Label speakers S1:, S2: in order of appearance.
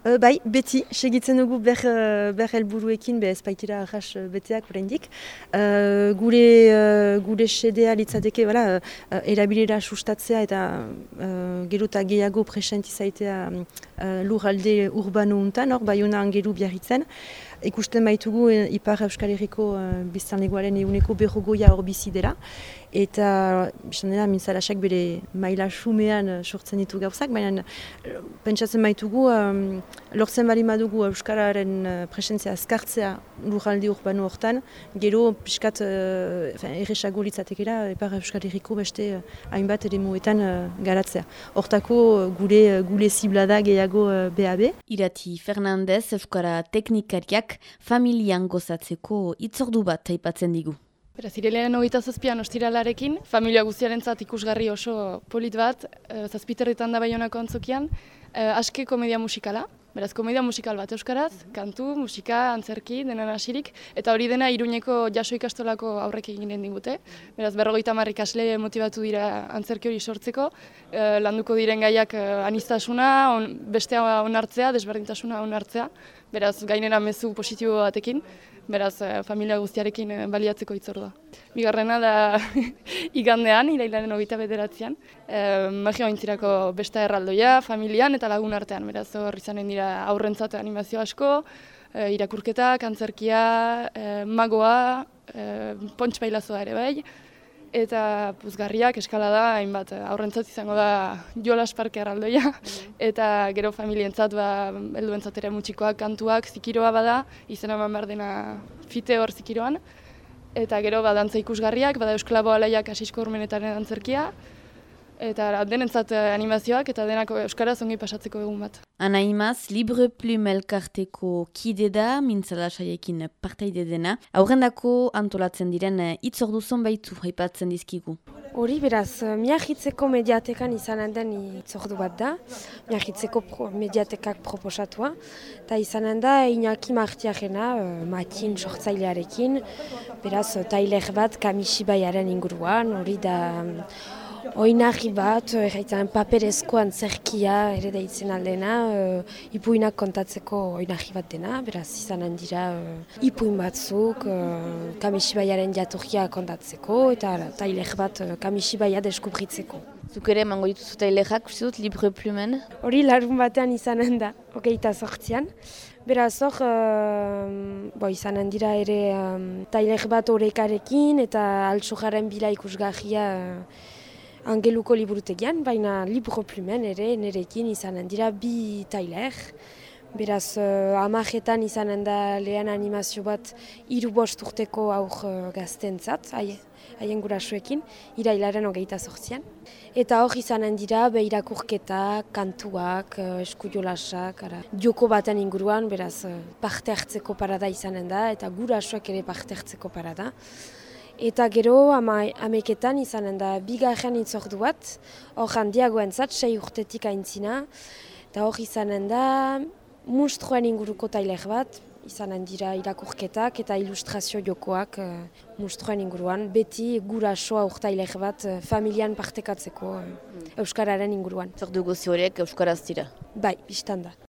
S1: Uh, bai, beti, segitzen dugu ber, ber helburuekin, be ezpaitira arras beteak oraindik. Uh, gure, uh, gure sedea litzateke, bala, uh, erabilera sustatzea eta uh, gero eta gehiago presenti zaitea uh, lurralde urbano untan, hor, bai hona angeru biarritzen. Ikusten baitugu Ipar Euskal Herriko uh, biztanlegoaren eguneko berrogoia hor bizi dela eta bizan dira, mintzalasak bere maila xumean uh, sortzen ditu gauzak, baina pentsatzen baitugu um, lortzen bali madugu Euskararen uh, presentzia azkartzea lurraldi urbano hortan, gero piskat uh, erresago litzatekera Ipar Euskal Herriko beste uh, hainbat ere muetan uh, garatzea. Hortako gure, gure ziblada gehiago uh, BAB.
S2: Irati Fernandez Euskara teknikariak familian gozatzeko itzordu bat aipatzen digu.
S3: Beraz, irelean hogeita zazpian ostiralarekin, familia guztiaren zat ikusgarri oso polit bat, e, zazpiterritan da baionako antzokian, e, aske komedia musikala. Beraz, komedia musikal bat euskaraz, kantu, musika, antzerki, denan hasirik, eta hori dena iruñeko jaso ikastolako aurrek eginen digute. Beraz, berrogeita marrik asle motivatu dira antzerki hori sortzeko, e, landuko diren gaiak e, anistasuna, on, bestea onartzea, desberdintasuna onartzea, beraz, gainera mezu positibo batekin, beraz eh, familia guztiarekin eh, baliatzeko itzordua. Bigarrena da igandean, irailaren hogeita bederatzean, e, magio aintzirako besta erraldoia, familian eta lagun artean, beraz hor izanen dira aurrentzat animazio asko, e, irakurketak, antzerkia, e, magoa, e, pontx ere bai, eta puzgarriak eskala da, hainbat aurrentzat izango da jolas parke arraldoia, mm. eta gero familientzat, ba, helduentzat ere mutxikoak, kantuak, zikiroa bada, izena eman behar dena fite hor zikiroan, eta gero ba, dantza ikusgarriak, bada Eusklabo Alaiak asisko urmenetaren dantzerkia, eta denentzat eh, animazioak eta denako euskaraz ongi pasatzeko egun bat.
S2: Ana Imaz, Libre Plume elkarteko kide da, mintzala saiekin parteide dena. Aurrendako antolatzen diren eh, itzordu baitu haipatzen dizkigu.
S4: Hori beraz, eh, miahitzeko mediatekan izanen den itzordu bat da, miahitzeko pro, mediatekak proposatua, eta izanen da inaki martiarena, matin sortzailearekin, beraz, tailer bat kamisibaiaren inguruan, hori da Oinarri bat, erraitzen paperezko antzerkia ere deitzen aldena, uh, ipuinak kontatzeko oinarri bat dena, beraz izan handira uh, ipuin batzuk, uh, kamisibaiaren jatorria kontatzeko, eta tailek bat kamisibaia deskubritzeko.
S2: Zuk ere mango dituzu tailekak, uste dut, libre plumen?
S4: Hori larun batean izan handa, okeita sortzian. Beraz hor, bo, izan handira ere um, tailek bat horrekarekin eta altsujaren bila ikusgahia angeluko liburutegian, baina libro plumen ere nerekin izanen dira bi tailer. Beraz, uh, amajetan izanen da lehen animazio bat hiru bost urteko aur uh, gaztentzat, haien gurasuekin, irailaren hogeita sortzian. Eta hor izanen dira be irakurketak, kantuak, uh, eskujolasak, joko baten inguruan, beraz, uh, parte hartzeko parada izanen da, eta gurasuak ere parte hartzeko parada. Eta gero ama, ameketan izanen da bigarren itzordu bat, hor handiagoen zat, sei urtetik aintzina, eta hor izanen da munstroen inguruko tailer bat, izanen dira irakurketak eta ilustrazio jokoak uh, munstroen inguruan, beti gura soa urtailer bat uh, familian partekatzeko uh, Euskararen inguruan.
S2: Zer dugu ziorek Euskaraz dira?
S4: Bai, biztan da.